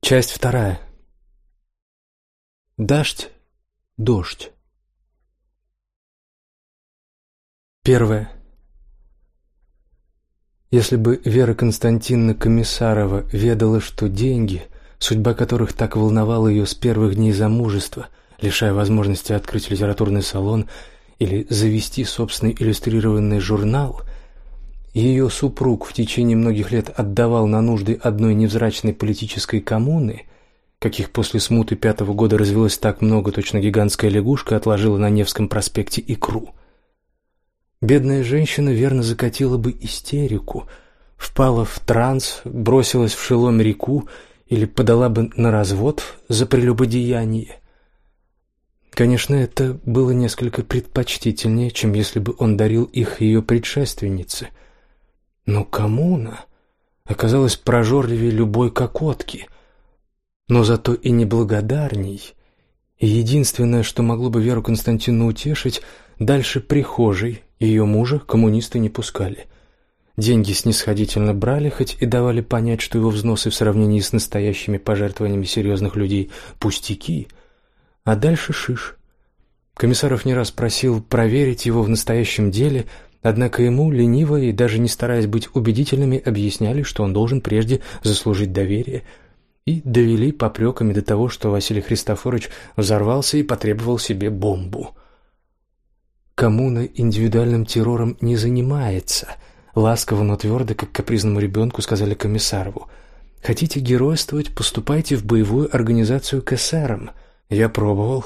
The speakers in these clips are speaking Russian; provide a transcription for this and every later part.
Часть вторая. Дождь, дождь. Первое. Если бы Вера Константиновна Комиссарова ведала, что деньги, судьба которых так волновала ее с первых дней замужества, лишая возможности открыть литературный салон или завести собственный иллюстрированный журнал, ее супруг в течение многих лет отдавал на нужды одной невзрачной политической коммуны, каких после смуты пятого года развелось так много, точно гигантская лягушка отложила на Невском проспекте икру – Бедная женщина верно закатила бы истерику, впала в транс, бросилась в шелом реку или подала бы на развод за прелюбодеяние. Конечно, это было несколько предпочтительнее, чем если бы он дарил их ее предшественнице. Но коммуна оказалась прожорливее любой кокотки, но зато и неблагодарней. И единственное, что могло бы Веру Константину утешить, дальше прихожей ее мужа коммунисты не пускали. Деньги снисходительно брали, хоть и давали понять, что его взносы в сравнении с настоящими пожертвованиями серьезных людей – пустяки. А дальше шиш. Комиссаров не раз просил проверить его в настоящем деле, однако ему, лениво и даже не стараясь быть убедительными, объясняли, что он должен прежде заслужить доверие – и довели попреками до того, что Василий Христофорович взорвался и потребовал себе бомбу – коммуна индивидуальным террором не занимается. Ласково, но твердо, как капризному ребенку, сказали комиссарову. Хотите геройствовать, поступайте в боевую организацию к эсерам. Я пробовал,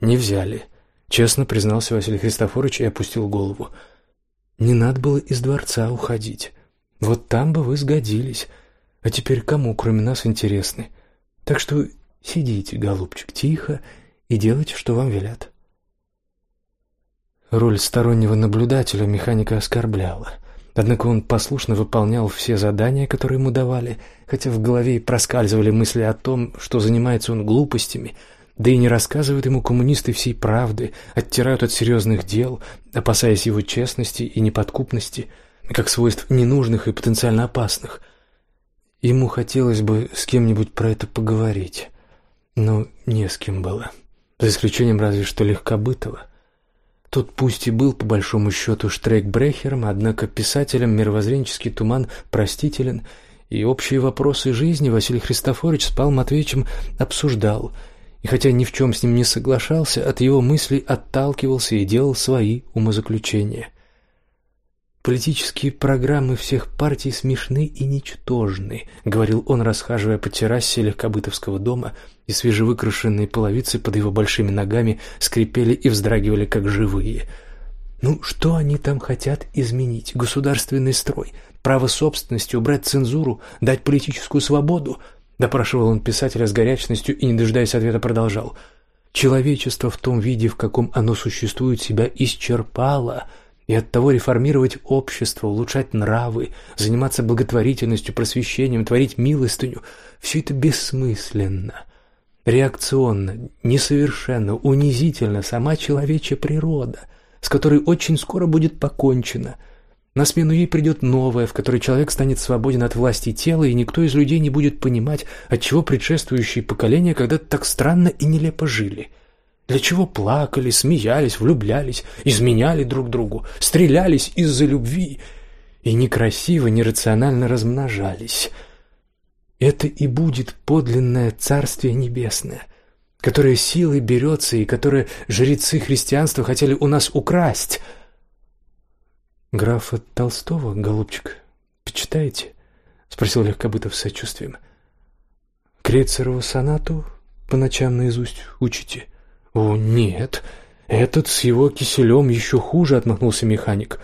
не взяли. Честно признался Василий Христофорович и опустил голову. Не надо было из дворца уходить. Вот там бы вы сгодились. А теперь кому, кроме нас, интересны? Так что сидите, голубчик, тихо и делайте, что вам велят. Роль стороннего наблюдателя механика оскорбляла. Однако он послушно выполнял все задания, которые ему давали, хотя в голове и проскальзывали мысли о том, что занимается он глупостями, да и не рассказывают ему коммунисты всей правды, оттирают от серьезных дел, опасаясь его честности и неподкупности, как свойств ненужных и потенциально опасных. Ему хотелось бы с кем-нибудь про это поговорить, но не с кем было, за исключением разве что легкобытого. Тот пусть и был, по большому счету, штрейкбрехером, однако писателям мировоззренческий туман простителен, и общие вопросы жизни Василий Христофорович с Павлом Матвеевичем обсуждал, и хотя ни в чем с ним не соглашался, от его мыслей отталкивался и делал свои умозаключения. Политические программы всех партий смешны и ничтожны, говорил он, расхаживая по террасе легкобытовского дома, и свежевыкрашенные половицы под его большими ногами скрипели и вздрагивали как живые. Ну что они там хотят изменить? Государственный строй, право собственности, убрать цензуру, дать политическую свободу? Допрашивал он писателя с горячностью и не дожидаясь ответа продолжал: Человечество в том виде, в каком оно существует, себя исчерпало и оттого реформировать общество, улучшать нравы, заниматься благотворительностью, просвещением, творить милостыню – все это бессмысленно, реакционно, несовершенно, унизительно сама человечья природа, с которой очень скоро будет покончено. На смену ей придет новая, в которой человек станет свободен от власти тела, и никто из людей не будет понимать, отчего предшествующие поколения когда-то так странно и нелепо жили – для чего плакали, смеялись, влюблялись, изменяли друг другу, стрелялись из-за любви и некрасиво, нерационально размножались. Это и будет подлинное Царствие Небесное, которое силой берется и которое жрецы христианства хотели у нас украсть. Графа Толстого, голубчик, почитаете? спросил Легкобытов с сочувствием. Крейцерову сонату по ночам наизусть учите? — «О, нет, этот с его киселем еще хуже», — отмахнулся механик.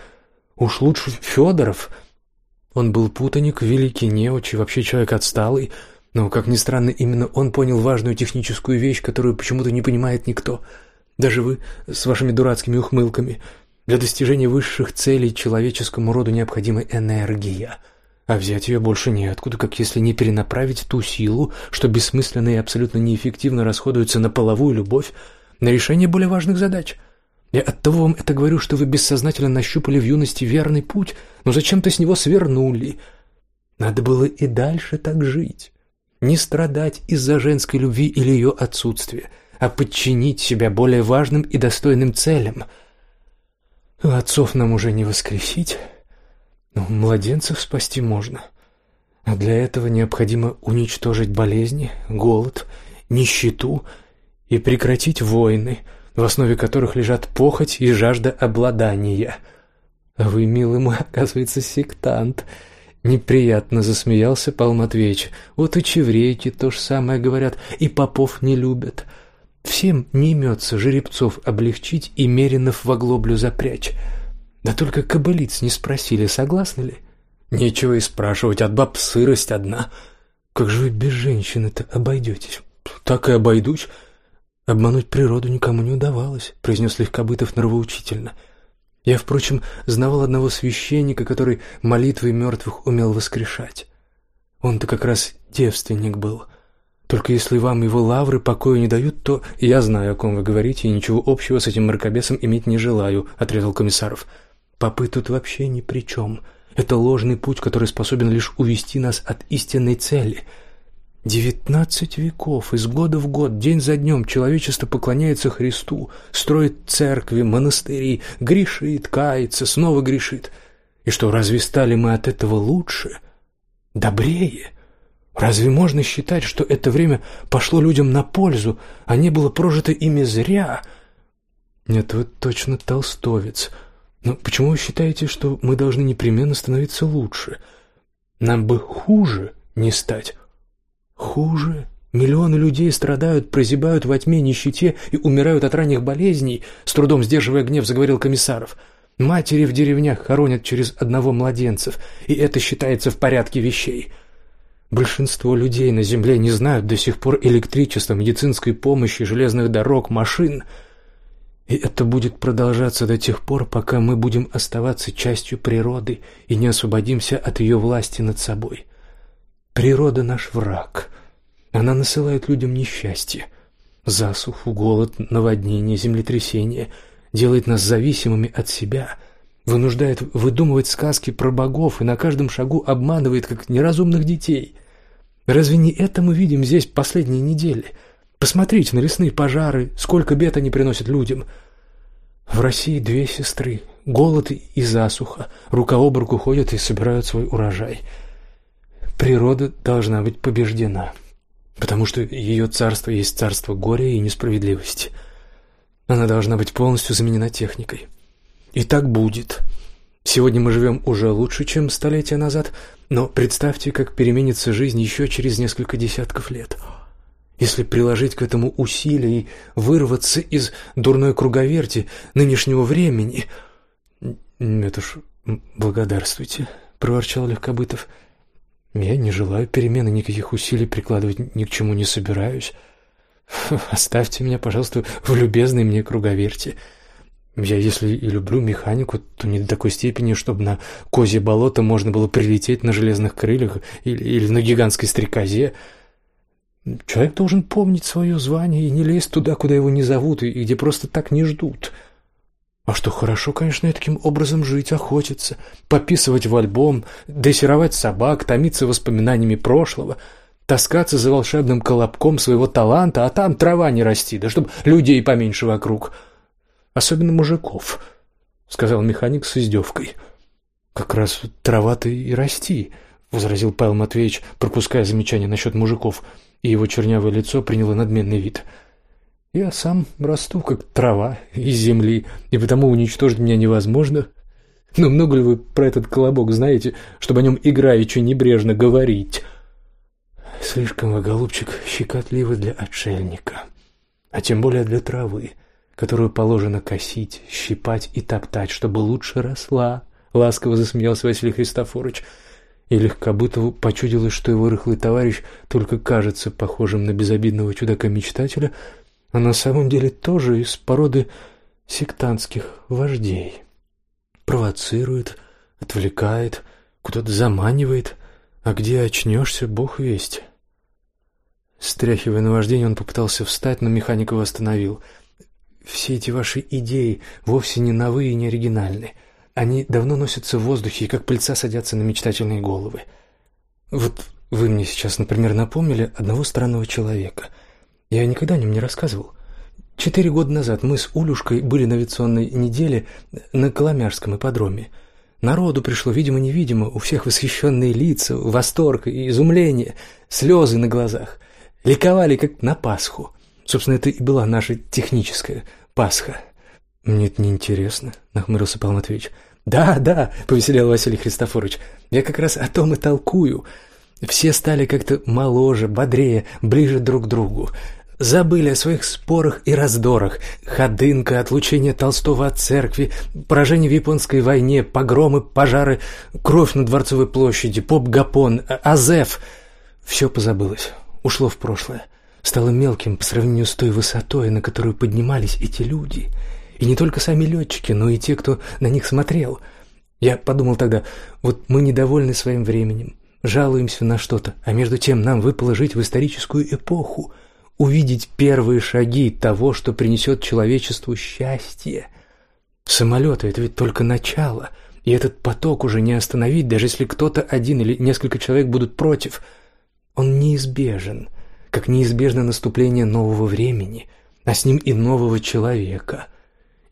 «Уж лучше Федоров». Он был путаник, великий неуч и вообще человек отсталый, но, как ни странно, именно он понял важную техническую вещь, которую почему-то не понимает никто. Даже вы с вашими дурацкими ухмылками. Для достижения высших целей человеческому роду необходима энергия — а взять ее больше неоткуда, как если не перенаправить ту силу, что бессмысленно и абсолютно неэффективно расходуется на половую любовь, на решение более важных задач. Я оттого вам это говорю, что вы бессознательно нащупали в юности верный путь, но зачем-то с него свернули. Надо было и дальше так жить. не страдать из-за женской любви или ее отсутствия, а подчинить себя более важным и достойным целям. Отцов нам уже не воскресить, но младенцев спасти можно. А для этого необходимо уничтожить болезни, голод, нищету и прекратить войны, в основе которых лежат похоть и жажда обладания. А вы, милый мой, оказывается, сектант — Неприятно засмеялся Павел Матвеевич. Вот и чевреки то же самое говорят, и попов не любят. Всем не имется жеребцов облегчить и меринов в оглоблю запрячь. Да только кобылиц не спросили, согласны ли? Нечего и спрашивать, от баб сырость одна. Как же вы без женщины-то обойдетесь? Так и обойдусь. Обмануть природу никому не удавалось, произнес Легкобытов нравоучительно. — я, впрочем, знавал одного священника, который молитвы мертвых умел воскрешать. Он-то как раз девственник был. Только если вам его лавры покоя не дают, то я знаю, о ком вы говорите, и ничего общего с этим мракобесом иметь не желаю, отрезал комиссаров. Попы тут вообще ни при чем. Это ложный путь, который способен лишь увести нас от истинной цели — Девятнадцать веков, из года в год, день за днем человечество поклоняется Христу, строит церкви, монастыри, грешит, кается, снова грешит. И что, разве стали мы от этого лучше, добрее? Разве можно считать, что это время пошло людям на пользу, а не было прожито ими зря? Нет, вы точно толстовец. Но почему вы считаете, что мы должны непременно становиться лучше? Нам бы хуже не стать. Хуже. Миллионы людей страдают, прозябают во тьме, нищете и умирают от ранних болезней, с трудом сдерживая гнев, заговорил комиссаров. Матери в деревнях хоронят через одного младенцев, и это считается в порядке вещей. Большинство людей на земле не знают до сих пор электричества, медицинской помощи, железных дорог, машин. И это будет продолжаться до тех пор, пока мы будем оставаться частью природы и не освободимся от ее власти над собой. Природа наш враг. Она насылает людям несчастье, засуху, голод, наводнение, землетрясение, делает нас зависимыми от себя, вынуждает выдумывать сказки про богов и на каждом шагу обманывает, как неразумных детей. Разве не это мы видим здесь последние недели? Посмотрите на лесные пожары, сколько бед они приносят людям. В России две сестры, голод и засуха, рука об руку ходят и собирают свой урожай – Природа должна быть побеждена, потому что ее царство есть царство горя и несправедливости. Она должна быть полностью заменена техникой. И так будет. Сегодня мы живем уже лучше, чем столетия назад, но представьте, как переменится жизнь еще через несколько десятков лет. Если приложить к этому усилия и вырваться из дурной круговерти нынешнего времени... «Это ж благодарствуйте», — проворчал Легкобытов, — я не желаю перемены, никаких усилий прикладывать ни к чему не собираюсь. Оставьте меня, пожалуйста, в любезной мне круговерти. Я, если и люблю механику, то не до такой степени, чтобы на козье болото можно было прилететь на железных крыльях или, или на гигантской стрекозе. Человек должен помнить свое звание и не лезть туда, куда его не зовут и где просто так не ждут. — а что хорошо, конечно, таким образом жить, охотиться, пописывать в альбом, дрессировать собак, томиться воспоминаниями прошлого, таскаться за волшебным колобком своего таланта, а там трава не расти, да чтоб людей поменьше вокруг. Особенно мужиков, — сказал механик с издевкой. Как раз трава-то и расти, — возразил Павел Матвеевич, пропуская замечание насчет мужиков, и его чернявое лицо приняло надменный вид — я сам расту, как трава из земли, и потому уничтожить меня невозможно. Но много ли вы про этот колобок знаете, чтобы о нем играючи небрежно говорить? Слишком вы, голубчик, щекотливы для отшельника, а тем более для травы, которую положено косить, щипать и топтать, чтобы лучше росла. Ласково засмеялся Василий Христофорович, и легкобытову почудилось, что его рыхлый товарищ только кажется похожим на безобидного чудака-мечтателя — а на самом деле тоже из породы сектантских вождей. Провоцирует, отвлекает, куда-то заманивает, а где очнешься, бог весть. Стряхивая наваждение, он попытался встать, но механик его остановил. «Все эти ваши идеи вовсе не новые и не оригинальны. Они давно носятся в воздухе и как пыльца садятся на мечтательные головы. Вот Вы мне сейчас, например, напомнили одного странного человека. Я никогда о нем не рассказывал. Четыре года назад мы с Улюшкой были на авиационной неделе на Коломяжском ипподроме. Народу пришло, видимо-невидимо, у всех восхищенные лица, восторг и изумление, слезы на глазах. Ликовали, как на Пасху. Собственно, это и была наша техническая Пасха. «Мне это неинтересно», — нахмурился Павел Матвеевич. «Да, да», — повеселел Василий Христофорович. «Я как раз о том и толкую. Все стали как-то моложе, бодрее, ближе друг к другу. Забыли о своих спорах и раздорах. Ходынка, отлучение Толстого от церкви, поражение в японской войне, погромы, пожары, кровь на Дворцовой площади, поп-гапон, а-, Азеф. Все позабылось, ушло в прошлое. Стало мелким по сравнению с той высотой, на которую поднимались эти люди. И не только сами летчики, но и те, кто на них смотрел. Я подумал тогда, вот мы недовольны своим временем, жалуемся на что-то, а между тем нам выпало жить в историческую эпоху — увидеть первые шаги того, что принесет человечеству счастье. Самолеты — это ведь только начало, и этот поток уже не остановить, даже если кто-то один или несколько человек будут против. Он неизбежен, как неизбежно наступление нового времени, а с ним и нового человека.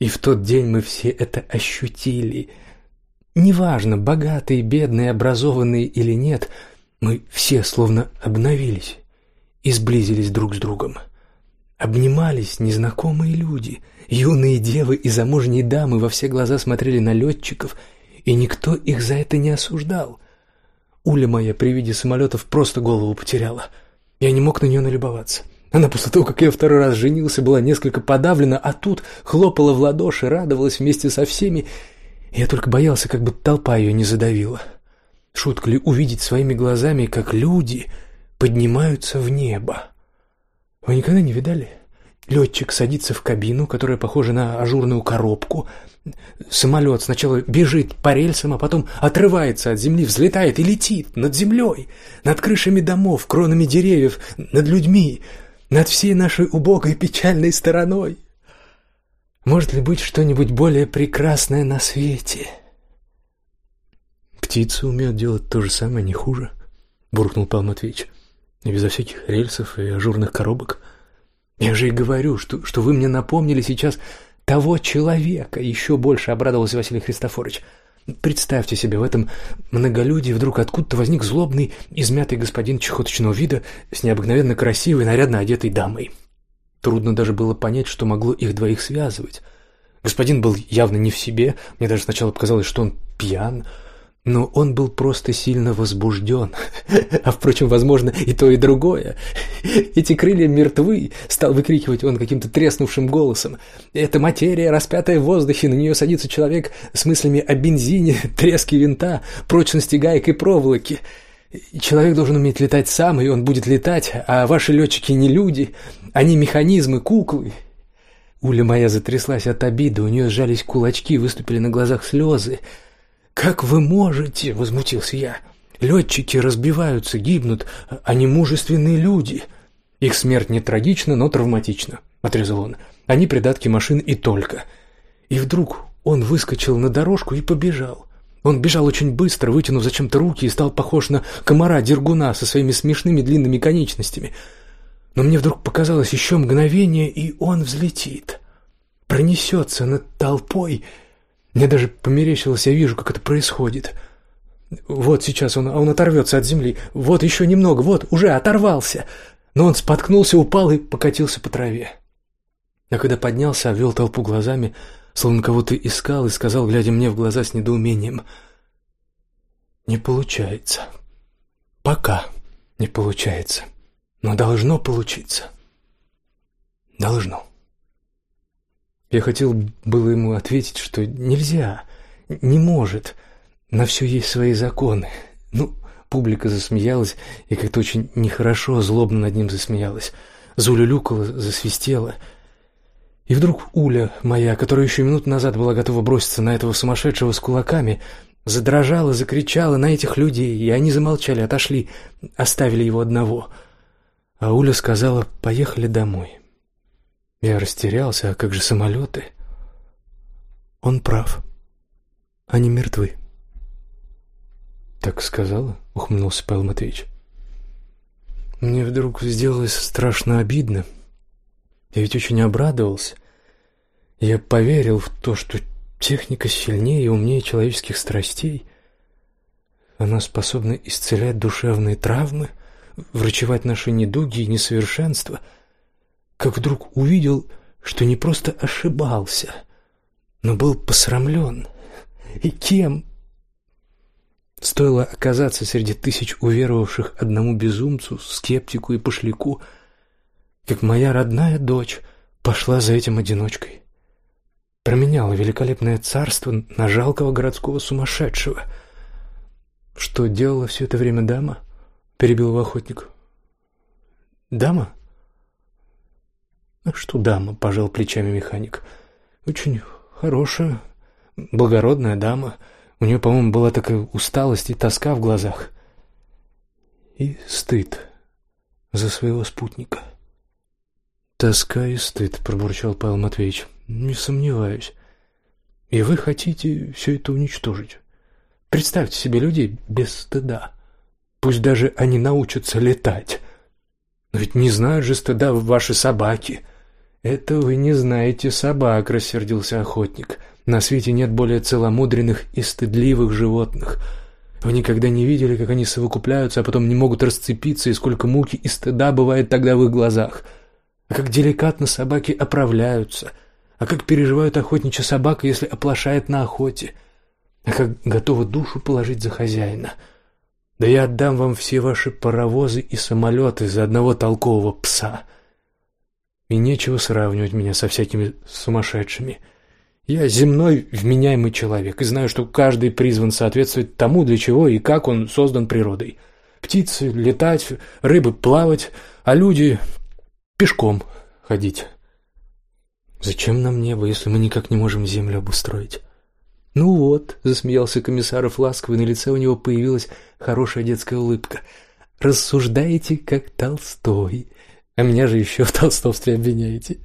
И в тот день мы все это ощутили. Неважно, богатые, бедные, образованные или нет, мы все словно обновились и сблизились друг с другом. Обнимались незнакомые люди, юные девы и замужние дамы во все глаза смотрели на летчиков, и никто их за это не осуждал. Уля моя при виде самолетов просто голову потеряла. Я не мог на нее налюбоваться. Она после того, как я второй раз женился, была несколько подавлена, а тут хлопала в ладоши, радовалась вместе со всеми. Я только боялся, как бы толпа ее не задавила. Шутка ли увидеть своими глазами, как люди поднимаются в небо. Вы никогда не видали? Летчик садится в кабину, которая похожа на ажурную коробку. Самолет сначала бежит по рельсам, а потом отрывается от земли, взлетает и летит над землей, над крышами домов, кронами деревьев, над людьми, над всей нашей убогой печальной стороной. Может ли быть что-нибудь более прекрасное на свете? Птицы умеют делать то же самое, не хуже, буркнул Павел Матвеевич. И безо всяких рельсов и ажурных коробок. Я же и говорю, что, что вы мне напомнили сейчас того человека, еще больше обрадовался Василий Христофорович. Представьте себе, в этом многолюдии вдруг откуда-то возник злобный, измятый господин чехоточного вида с необыкновенно красивой, нарядно одетой дамой. Трудно даже было понять, что могло их двоих связывать. Господин был явно не в себе, мне даже сначала показалось, что он пьян, но он был просто сильно возбужден. А, впрочем, возможно, и то, и другое. «Эти крылья мертвы!» — стал выкрикивать он каким-то треснувшим голосом. «Это материя, распятая в воздухе, на нее садится человек с мыслями о бензине, треске винта, прочности гаек и проволоки. Человек должен уметь летать сам, и он будет летать, а ваши летчики не люди, они механизмы, куклы». Уля моя затряслась от обиды, у нее сжались кулачки, выступили на глазах слезы. «Как вы можете?» — возмутился я. «Летчики разбиваются, гибнут, они мужественные люди. Их смерть не трагична, но травматична», — отрезал он. «Они придатки машин и только». И вдруг он выскочил на дорожку и побежал. Он бежал очень быстро, вытянув зачем-то руки и стал похож на комара-дергуна со своими смешными длинными конечностями. Но мне вдруг показалось еще мгновение, и он взлетит. Пронесется над толпой мне даже померещилось, я вижу, как это происходит. Вот сейчас он, он оторвется от земли. Вот еще немного, вот, уже оторвался. Но он споткнулся, упал и покатился по траве. А когда поднялся, обвел толпу глазами, словно кого-то искал, и сказал, глядя мне в глаза с недоумением, «Не получается. Пока не получается. Но должно получиться. Должно». Я хотел было ему ответить, что нельзя, не может, на все есть свои законы. Ну, публика засмеялась и как-то очень нехорошо, злобно над ним засмеялась. Зулюлюкала, засвистела. И вдруг Уля моя, которая еще минуту назад была готова броситься на этого сумасшедшего с кулаками, задрожала, закричала на этих людей, и они замолчали, отошли, оставили его одного. А Уля сказала «поехали домой». Я растерялся, а как же самолеты? Он прав. Они мертвы. Так сказала, ухмыльнулся Павел Матвеевич. Мне вдруг сделалось страшно обидно. Я ведь очень обрадовался. Я поверил в то, что техника сильнее и умнее человеческих страстей. Она способна исцелять душевные травмы, врачевать наши недуги и несовершенства. Как вдруг увидел, что не просто ошибался, но был посрамлен. И кем? Стоило оказаться среди тысяч уверовавших одному безумцу, скептику и пошляку, как моя родная дочь пошла за этим одиночкой. Променяла великолепное царство на жалкого городского сумасшедшего. Что делала все это время дама? Перебил его охотник. Дама? А что дама? Пожал плечами механик. Очень хорошая, благородная дама. У нее, по-моему, была такая усталость и тоска в глазах. И стыд за своего спутника. Тоска и стыд, пробурчал Павел Матвеевич. Не сомневаюсь. И вы хотите все это уничтожить. Представьте себе людей без стыда. Пусть даже они научатся летать. Но ведь не знают же стыда ваши собаки. Это вы не знаете собак, рассердился охотник. На свете нет более целомудренных и стыдливых животных. Вы никогда не видели, как они совокупляются, а потом не могут расцепиться, и сколько муки и стыда бывает тогда в их глазах. А как деликатно собаки оправляются, а как переживают охотничья собака, если оплошает на охоте, а как готова душу положить за хозяина. Да я отдам вам все ваши паровозы и самолеты за одного толкового пса. И нечего сравнивать меня со всякими сумасшедшими. Я земной вменяемый человек и знаю, что каждый призван соответствовать тому, для чего и как он создан природой. Птицы летать, рыбы плавать, а люди пешком ходить. Зачем нам небо, если мы никак не можем землю обустроить? Ну вот, засмеялся комиссаров ласково, и на лице у него появилась хорошая детская улыбка. Рассуждаете как Толстой, а меня же еще в толстовстве обвиняете.